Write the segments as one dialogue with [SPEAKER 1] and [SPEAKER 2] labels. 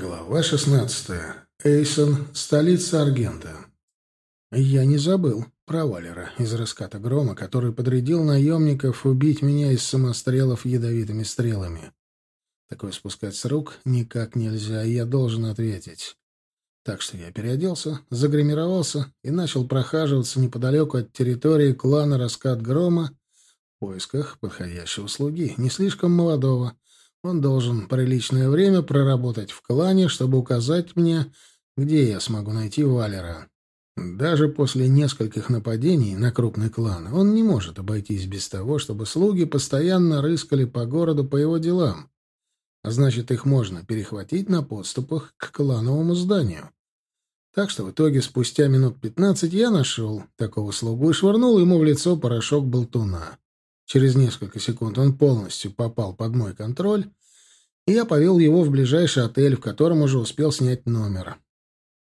[SPEAKER 1] Глава 16. Эйсон, столица Аргента. Я не забыл про Валера из раската грома, который подрядил наемников убить меня из самострелов ядовитыми стрелами. Такое спускать с рук никак нельзя, и я должен ответить. Так что я переоделся, загримировался и начал прохаживаться неподалеку от территории клана Раскат Грома в поисках подходящего слуги, не слишком молодого, он должен приличное время проработать в клане, чтобы указать мне, где я смогу найти Валера. Даже после нескольких нападений на крупный клан он не может обойтись без того, чтобы слуги постоянно рыскали по городу по его делам. А значит, их можно перехватить на подступах к клановому зданию. Так что в итоге спустя минут пятнадцать я нашел такого слугу и швырнул ему в лицо порошок болтуна. Через несколько секунд он полностью попал под мой контроль, и я повел его в ближайший отель, в котором уже успел снять номер.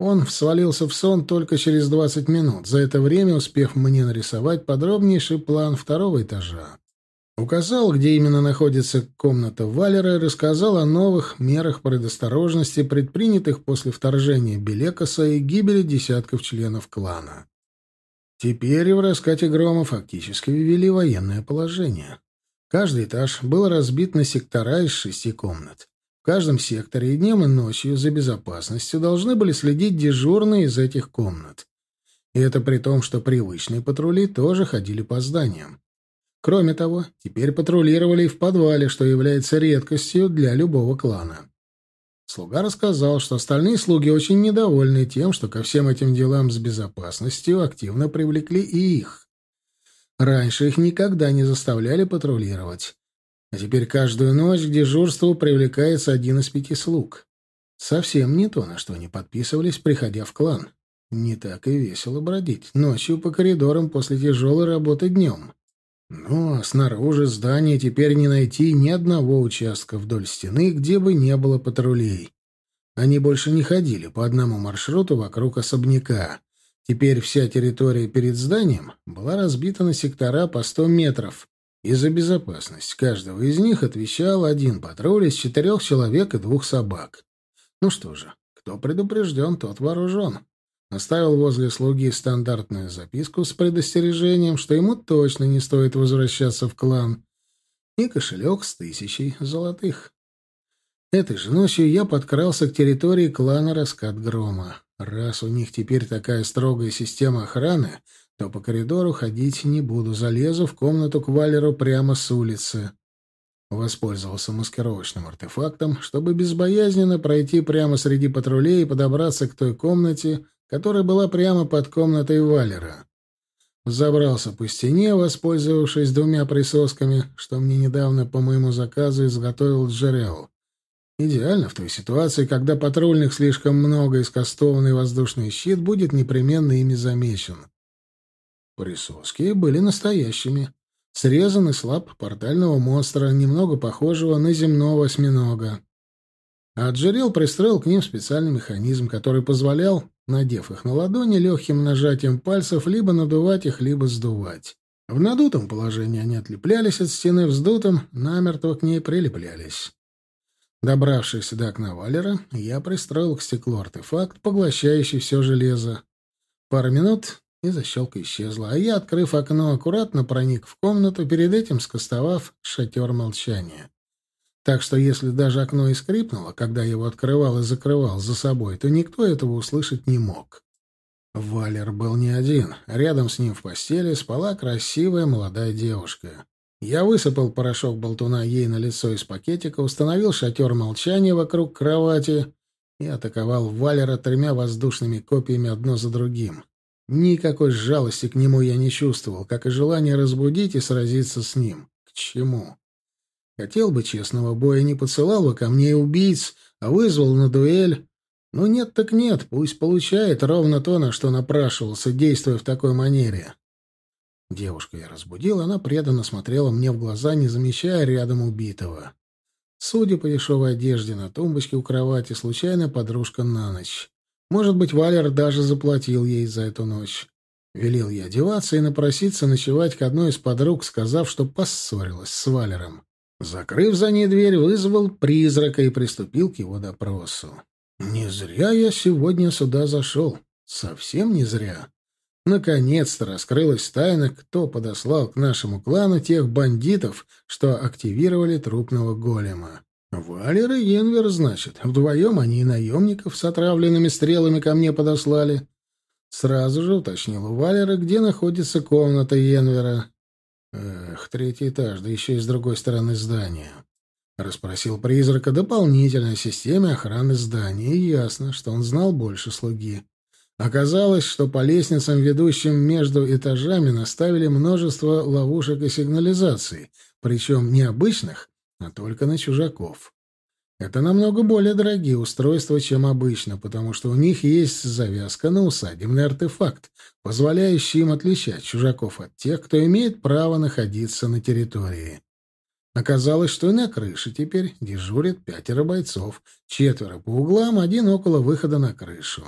[SPEAKER 1] Он свалился в сон только через 20 минут, за это время успев мне нарисовать подробнейший план второго этажа. Указал, где именно находится комната Валера, и рассказал о новых мерах предосторожности, предпринятых после вторжения Белекоса и гибели десятков членов клана. Теперь в раскате грома фактически ввели военное положение. Каждый этаж был разбит на сектора из шести комнат. В каждом секторе и днем, и ночью за безопасностью должны были следить дежурные из этих комнат. И это при том, что привычные патрули тоже ходили по зданиям. Кроме того, теперь патрулировали и в подвале, что является редкостью для любого клана. Слуга рассказал, что остальные слуги очень недовольны тем, что ко всем этим делам с безопасностью активно привлекли и их. Раньше их никогда не заставляли патрулировать. А теперь каждую ночь к дежурству привлекается один из пяти слуг. Совсем не то, на что они подписывались, приходя в клан. Не так и весело бродить ночью по коридорам после тяжелой работы днем. А снаружи здания теперь не найти ни одного участка вдоль стены, где бы не было патрулей. Они больше не ходили по одному маршруту вокруг особняка. Теперь вся территория перед зданием была разбита на сектора по сто метров, и за безопасность каждого из них отвечал один патруль из четырех человек и двух собак. Ну что же, кто предупрежден, тот вооружен. Оставил возле слуги стандартную записку с предостережением, что ему точно не стоит возвращаться в клан, и кошелек с тысячей золотых. Этой же ночью я подкрался к территории клана Раскат Грома. Раз у них теперь такая строгая система охраны, то по коридору ходить не буду, залезу в комнату к Валеру прямо с улицы. Воспользовался маскировочным артефактом, чтобы безбоязненно пройти прямо среди патрулей и подобраться к той комнате, которая была прямо под комнатой Валера. Забрался по стене, воспользовавшись двумя присосками, что мне недавно по моему заказу изготовил Джерел. Идеально в той ситуации, когда патрульных слишком много и скастованный воздушный щит будет непременно ими замечен. Присоски были настоящими. Срезанный слаб портального монстра, немного похожего на земного осьминога. А Джерил пристроил к ним специальный механизм, который позволял надев их на ладони, легким нажатием пальцев либо надувать их, либо сдувать. В надутом положении они отлеплялись от стены, вздутом намертво к ней прилеплялись. Добравшись до окна Валера, я пристроил к стеклу артефакт, поглощающий все железо. Пару минут, и защелка исчезла, а я, открыв окно, аккуратно проник в комнату, перед этим скостовав шатер молчания. Так что если даже окно и скрипнуло, когда его открывал и закрывал за собой, то никто этого услышать не мог. Валер был не один. Рядом с ним в постели спала красивая молодая девушка. Я высыпал порошок болтуна ей на лицо из пакетика, установил шатер молчания вокруг кровати и атаковал Валера тремя воздушными копьями одно за другим. Никакой жалости к нему я не чувствовал, как и желание разбудить и сразиться с ним. К чему? Хотел бы честного боя, не посылал бы ко мне убийц, а вызвал на дуэль. Но нет так нет, пусть получает ровно то, на что напрашивался, действуя в такой манере. Девушку я разбудил, она преданно смотрела мне в глаза, не замечая рядом убитого. Судя по дешевой одежде на тумбочке у кровати, случайная подружка на ночь. Может быть, Валер даже заплатил ей за эту ночь. Велел я одеваться и напроситься ночевать к одной из подруг, сказав, что поссорилась с Валером. Закрыв за ней дверь, вызвал призрака и приступил к его допросу. Не зря я сегодня сюда зашел. Совсем не зря. Наконец-то раскрылась тайна, кто подослал к нашему клану тех бандитов, что активировали трупного голема. Валер и Енвер, значит. Вдвоем они и наемников с отравленными стрелами ко мне подослали. Сразу же уточнил у Валера, где находится комната Енвера. Эх, третий этаж, да еще и с другой стороны здания. Расспросил призрака дополнительно о системе охраны здания, и ясно, что он знал больше слуги. Оказалось, что по лестницам, ведущим между этажами, наставили множество ловушек и сигнализаций, причем не обычных, а только на чужаков. Это намного более дорогие устройства, чем обычно, потому что у них есть завязка на усадебный артефакт, позволяющий им отличать чужаков от тех, кто имеет право находиться на территории. Оказалось, что и на крыше теперь дежурят пятеро бойцов, четверо по углам, один около выхода на крышу.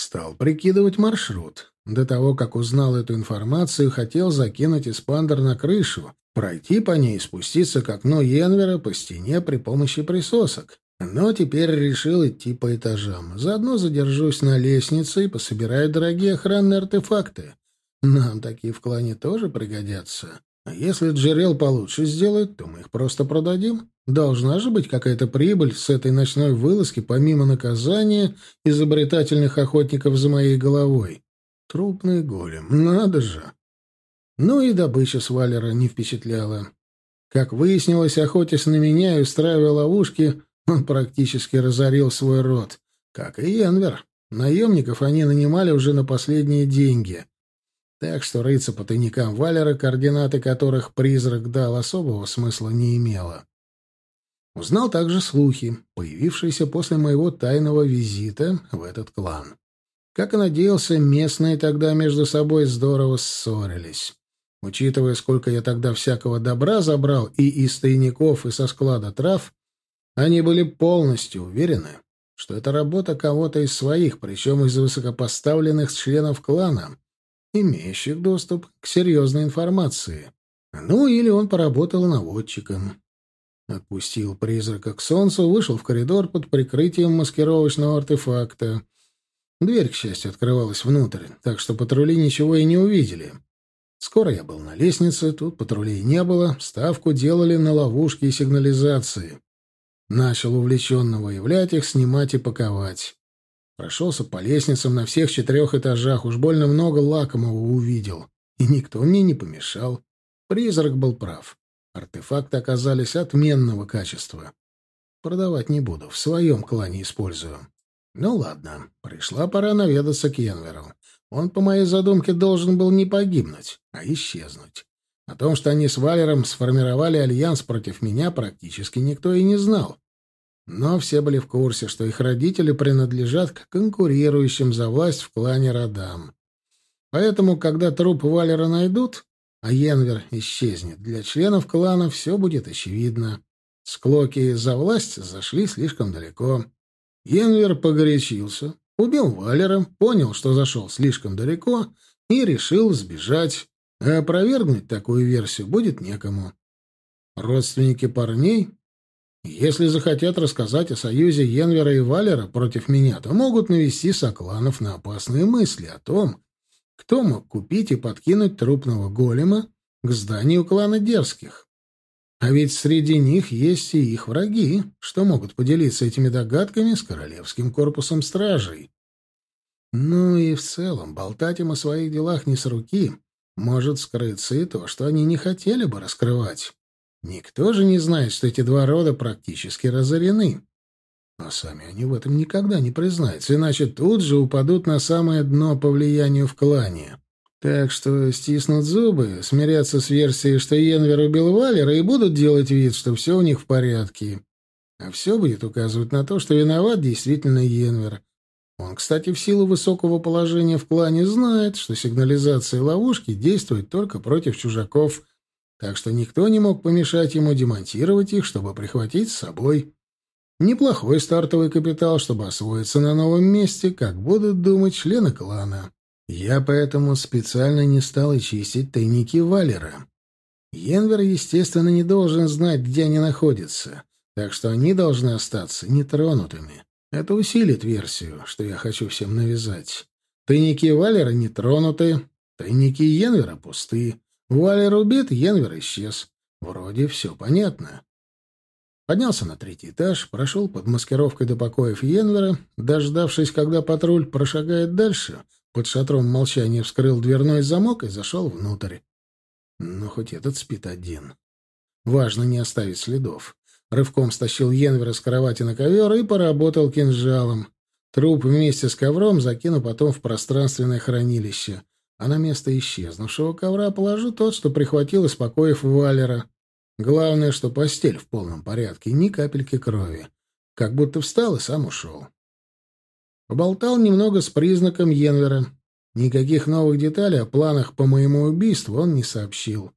[SPEAKER 1] Стал прикидывать маршрут. До того, как узнал эту информацию, хотел закинуть эспандер на крышу, пройти по ней и спуститься к окну Йенвера по стене при помощи присосок. Но теперь решил идти по этажам. Заодно задержусь на лестнице и пособираю дорогие охранные артефакты. Нам такие в клане тоже пригодятся. А если Джерел получше сделает, то мы их просто продадим. Должна же быть какая-то прибыль с этой ночной вылазки, помимо наказания изобретательных охотников за моей головой. Трупный голем, надо же. Ну и добыча с Валера не впечатляла. Как выяснилось, охотясь на меня и устраивая ловушки, он практически разорил свой род. Как и Энвер. Наемников они нанимали уже на последние деньги. Так что рыться по тайникам Валера, координаты которых призрак дал, особого смысла не имело. Узнал также слухи, появившиеся после моего тайного визита в этот клан. Как и надеялся, местные тогда между собой здорово ссорились. Учитывая, сколько я тогда всякого добра забрал и из тайников, и со склада трав, они были полностью уверены, что это работа кого-то из своих, причем из высокопоставленных членов клана, имеющих доступ к серьезной информации. Ну, или он поработал наводчиком. Отпустил призрака к солнцу, вышел в коридор под прикрытием маскировочного артефакта. Дверь, к счастью, открывалась внутрь, так что патрули ничего и не увидели. Скоро я был на лестнице, тут патрулей не было, ставку делали на ловушки и сигнализации. Начал увлеченно выявлять их, снимать и паковать. Прошелся по лестницам на всех четырех этажах, уж больно много лакомого увидел. И никто мне не помешал. Призрак был прав. Артефакты оказались отменного качества. Продавать не буду, в своем клане использую. Ну ладно, пришла пора наведаться к Йенверу. Он, по моей задумке, должен был не погибнуть, а исчезнуть. О том, что они с Валером сформировали альянс против меня, практически никто и не знал. Но все были в курсе, что их родители принадлежат к конкурирующим за власть в клане родам. Поэтому, когда труп Валера найдут, а Йенвер исчезнет, для членов клана все будет очевидно. Склоки за власть зашли слишком далеко. Йенвер погорячился, убил Валера, понял, что зашел слишком далеко, и решил сбежать. А опровергнуть такую версию будет некому. Родственники парней если захотят рассказать о союзе Йенвера и Валера против меня, то могут навести сокланов на опасные мысли о том, кто мог купить и подкинуть трупного голема к зданию клана Дерзких. А ведь среди них есть и их враги, что могут поделиться этими догадками с Королевским корпусом стражей. Ну и в целом, болтать им о своих делах не с руки может скрыться и то, что они не хотели бы раскрывать. Никто же не знает, что эти два рода практически разорены. А сами они в этом никогда не признаются, иначе тут же упадут на самое дно по влиянию в клане. Так что стиснут зубы, смирятся с версией, что Йенвер убил Валера, и будут делать вид, что все у них в порядке. А все будет указывать на то, что виноват действительно Йенвер. Он, кстати, в силу высокого положения в клане знает, что сигнализация ловушки действует только против чужаков, так что никто не мог помешать ему демонтировать их, чтобы прихватить с собой. Неплохой стартовый капитал, чтобы освоиться на новом месте, как будут думать члены клана. Я поэтому специально не стал чистить тайники Валера. Йенвер, естественно, не должен знать, где они находятся, так что они должны остаться нетронутыми. Это усилит версию, что я хочу всем навязать. Тайники Валера не тронуты, тайники Йенвера пусты. Валер убит, Йенвер исчез. Вроде все понятно. Поднялся на третий этаж, прошел под маскировкой до покоев Йенвера, дождавшись, когда патруль прошагает дальше, под шатром молчания вскрыл дверной замок и зашел внутрь. Но хоть этот спит один. Важно не оставить следов. Рывком стащил Йенвера с кровати на ковер и поработал кинжалом. Труп вместе с ковром закину потом в пространственное хранилище, а на место исчезнувшего ковра положу тот, что прихватил из покоев Валера. Главное, что постель в полном порядке, ни капельки крови. Как будто встал и сам ушел. Поболтал немного с признаком Йенвера. Никаких новых деталей о планах по моему убийству он не сообщил.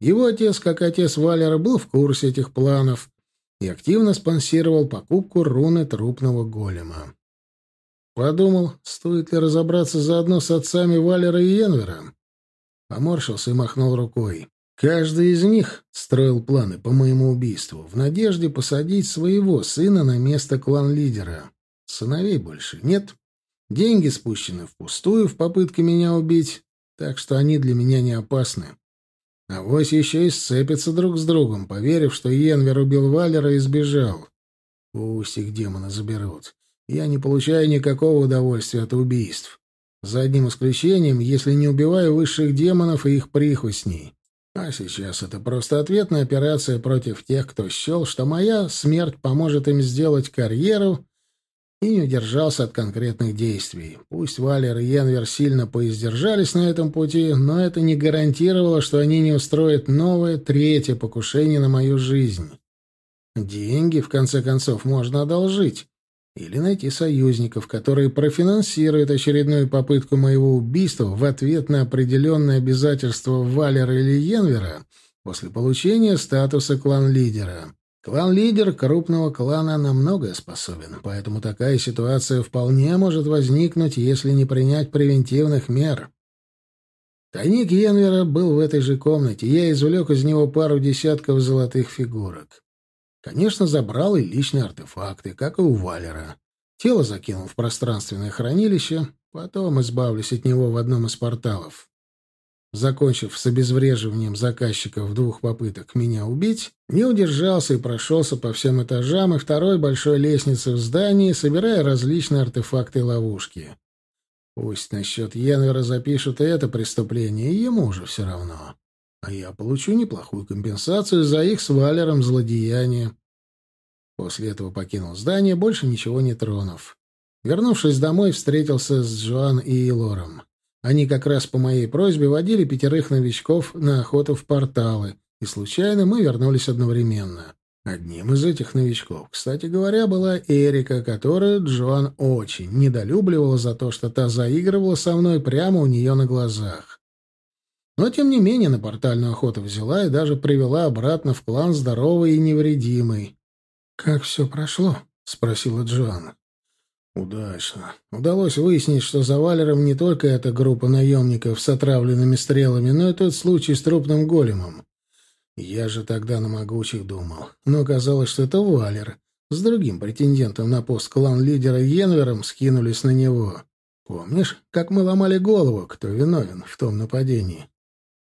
[SPEAKER 1] Его отец, как отец Валера, был в курсе этих планов и активно спонсировал покупку руны трупного голема. Подумал, стоит ли разобраться заодно с отцами Валера и Йенвера. Поморщился и махнул рукой. Каждый из них строил планы по моему убийству в надежде посадить своего сына на место клан-лидера. Сыновей больше нет. Деньги спущены впустую в попытке меня убить, так что они для меня не опасны. А вось еще и сцепятся друг с другом, поверив, что Йенвер убил Валера и сбежал. Пусть их демоны заберут. Я не получаю никакого удовольствия от убийств. За одним исключением, если не убиваю высших демонов и их прихвостней. А сейчас это просто ответная операция против тех, кто счел, что моя смерть поможет им сделать карьеру и не удержался от конкретных действий. Пусть Валер и Йенвер сильно поиздержались на этом пути, но это не гарантировало, что они не устроят новое, третье покушение на мою жизнь. Деньги, в конце концов, можно одолжить. Или найти союзников, которые профинансируют очередную попытку моего убийства в ответ на определенные обязательства Валера или Йенвера после получения статуса клан-лидера. Клан-лидер крупного клана на многое способен, поэтому такая ситуация вполне может возникнуть, если не принять превентивных мер. Тайник Йенвера был в этой же комнате, я извлек из него пару десятков золотых фигурок. Конечно, забрал и личные артефакты, как и у Валера. Тело закинул в пространственное хранилище, потом избавлюсь от него в одном из порталов. Закончив с обезвреживанием заказчиков двух попыток меня убить, не удержался и прошелся по всем этажам и второй большой лестнице в здании, собирая различные артефакты и ловушки. Пусть насчет Йенвера запишут и это преступление, ему уже все равно. А я получу неплохую компенсацию за их с Валером злодеяние. После этого покинул здание, больше ничего не тронув. Вернувшись домой, встретился с Джоан и Элором. Они как раз по моей просьбе водили пятерых новичков на охоту в порталы, и случайно мы вернулись одновременно. Одним из этих новичков, кстати говоря, была Эрика, которую Джоан очень недолюбливала за то, что та заигрывала со мной прямо у нее на глазах. Но, тем не менее, на портальную охоту взяла и даже привела обратно в клан здоровый и невредимый. «Как все прошло?» — спросила Джоан. Удачно. Удалось выяснить, что за Валером не только эта группа наемников с отравленными стрелами, но и тот случай с трупным големом. Я же тогда на могучих думал. Но оказалось, что это Валер. С другим претендентом на пост клан-лидера Йенвером скинулись на него. Помнишь, как мы ломали голову, кто виновен в том нападении? —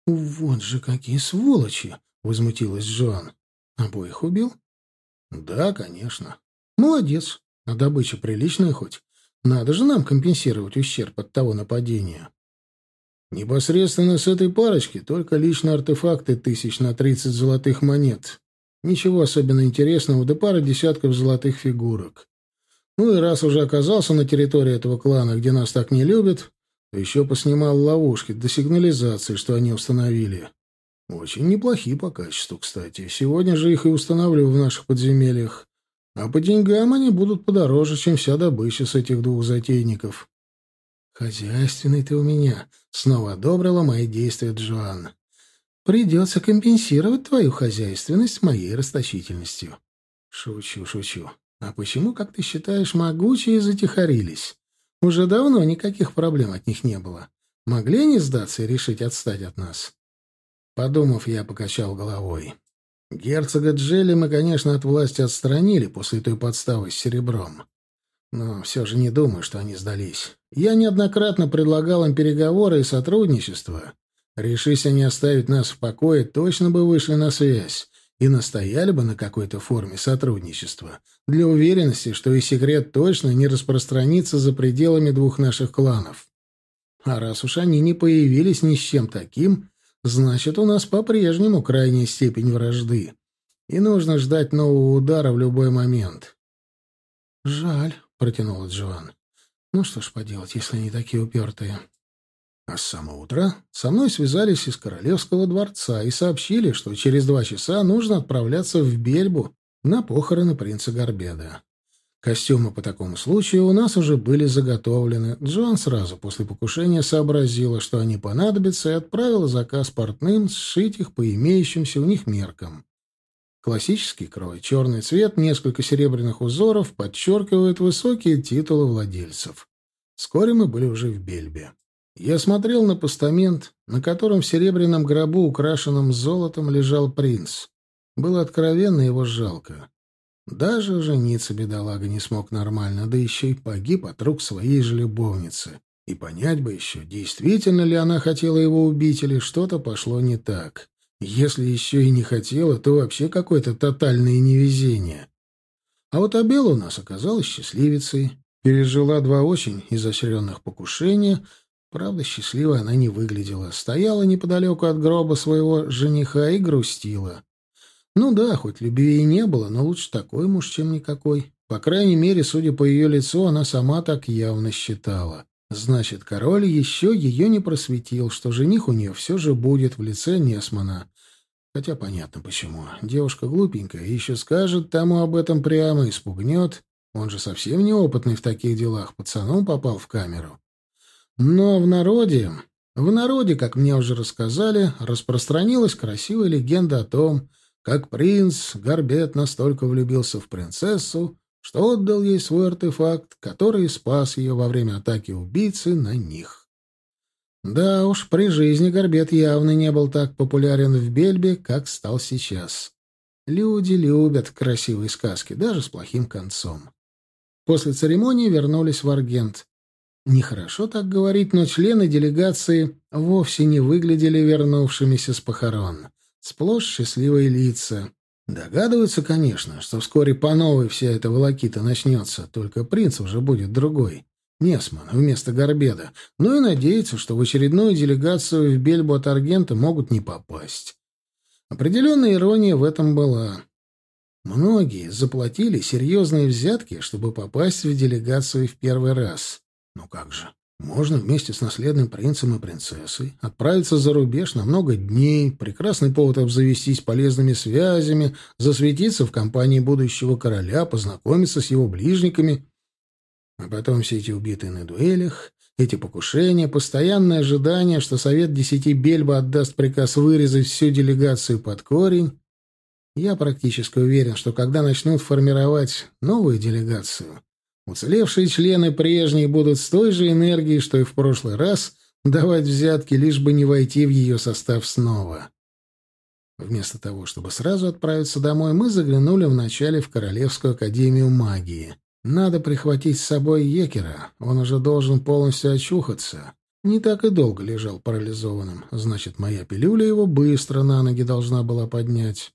[SPEAKER 1] Вот же какие сволочи! — возмутилась Джоан. — Обоих убил? — Да, конечно. — Молодец. А добыча приличная хоть? Надо же нам компенсировать ущерб от того нападения. Непосредственно с этой парочки только личные артефакты тысяч на тридцать золотых монет. Ничего особенно интересного, да пара десятков золотых фигурок. Ну и раз уже оказался на территории этого клана, где нас так не любят, еще поснимал ловушки до сигнализации, что они установили. Очень неплохие по качеству, кстати. Сегодня же их и установлю в наших подземельях. А по деньгам они будут подороже, чем вся добыча с этих двух затейников. «Хозяйственный ты у меня», — снова одобрила мои действия Джоан. «Придется компенсировать твою хозяйственность моей расточительностью». «Шучу, шучу. А почему, как ты считаешь, могучие затихарились? Уже давно никаких проблем от них не было. Могли они сдаться и решить отстать от нас?» Подумав, я покачал головой. Герцога Джелли мы, конечно, от власти отстранили после той подставы с серебром. Но все же не думаю, что они сдались. Я неоднократно предлагал им переговоры и сотрудничество. Решись они оставить нас в покое, точно бы вышли на связь и настояли бы на какой-то форме сотрудничества, для уверенности, что и секрет точно не распространится за пределами двух наших кланов. А раз уж они не появились ни с чем таким, значит, у нас по-прежнему крайняя степень вражды, и нужно ждать нового удара в любой момент. «Жаль», — протянула Джоан. «Ну что ж поделать, если они такие упертые?» А с самого утра со мной связались из Королевского дворца и сообщили, что через два часа нужно отправляться в Бельбу на похороны принца Горбеда. Костюмы по такому случаю у нас уже были заготовлены. Джоан сразу после покушения сообразила, что они понадобятся, и отправила заказ портным сшить их по имеющимся у них меркам. Классический крой, черный цвет, несколько серебряных узоров подчеркивают высокие титулы владельцев. Вскоре мы были уже в Бельбе. Я смотрел на постамент, на котором в серебряном гробу, украшенном золотом, лежал принц. Было откровенно его жалко. Даже жениться бедолага не смог нормально, да еще и погиб от рук своей же любовницы. И понять бы еще, действительно ли она хотела его убить или что-то пошло не так. Если еще и не хотела, то вообще какое-то тотальное невезение. А вот Абела у нас оказалась счастливицей. Пережила два очень изощренных покушения. Правда, счастливой она не выглядела. Стояла неподалеку от гроба своего жениха и грустила. Ну да, хоть любви и не было, но лучше такой муж, чем никакой. По крайней мере, судя по ее лицу, она сама так явно считала. Значит, король еще ее не просветил, что жених у нее все же будет в лице Несмана. Хотя понятно почему. Девушка глупенькая, еще скажет тому об этом прямо, испугнет. Он же совсем неопытный в таких делах, пацаном попал в камеру. Но в народе... В народе, как мне уже рассказали, распространилась красивая легенда о том, как принц Горбет настолько влюбился в принцессу, что отдал ей свой артефакт, который спас ее во время атаки убийцы на них. Да уж, при жизни Горбет явно не был так популярен в Бельбе, как стал сейчас. Люди любят красивые сказки, даже с плохим концом. После церемонии вернулись в Аргент. Нехорошо так говорить, но члены делегации вовсе не выглядели вернувшимися с похорон. Сплошь счастливые лица. Догадываются, конечно, что вскоре по новой вся эта волокита начнется, только принц уже будет другой. Несман вместо Горбеда, ну и надеется, что в очередную делегацию в Бельбу от Аргента могут не попасть. Определенная ирония в этом была. Многие заплатили серьезные взятки, чтобы попасть в делегацию в первый раз. Ну как же, можно вместе с наследным принцем и принцессой отправиться за рубеж на много дней, прекрасный повод обзавестись полезными связями, засветиться в компании будущего короля, познакомиться с его ближниками — а потом все эти убитые на дуэлях, эти покушения, постоянное ожидание, что Совет Десяти Бельба отдаст приказ вырезать всю делегацию под корень. Я практически уверен, что когда начнут формировать новую делегацию, уцелевшие члены прежней будут с той же энергией, что и в прошлый раз, давать взятки, лишь бы не войти в ее состав снова. Вместо того, чтобы сразу отправиться домой, мы заглянули вначале в Королевскую Академию Магии. Надо прихватить с собой Екера, он уже должен полностью очухаться. Не так и долго лежал парализованным, значит, моя пилюля его быстро на ноги должна была поднять.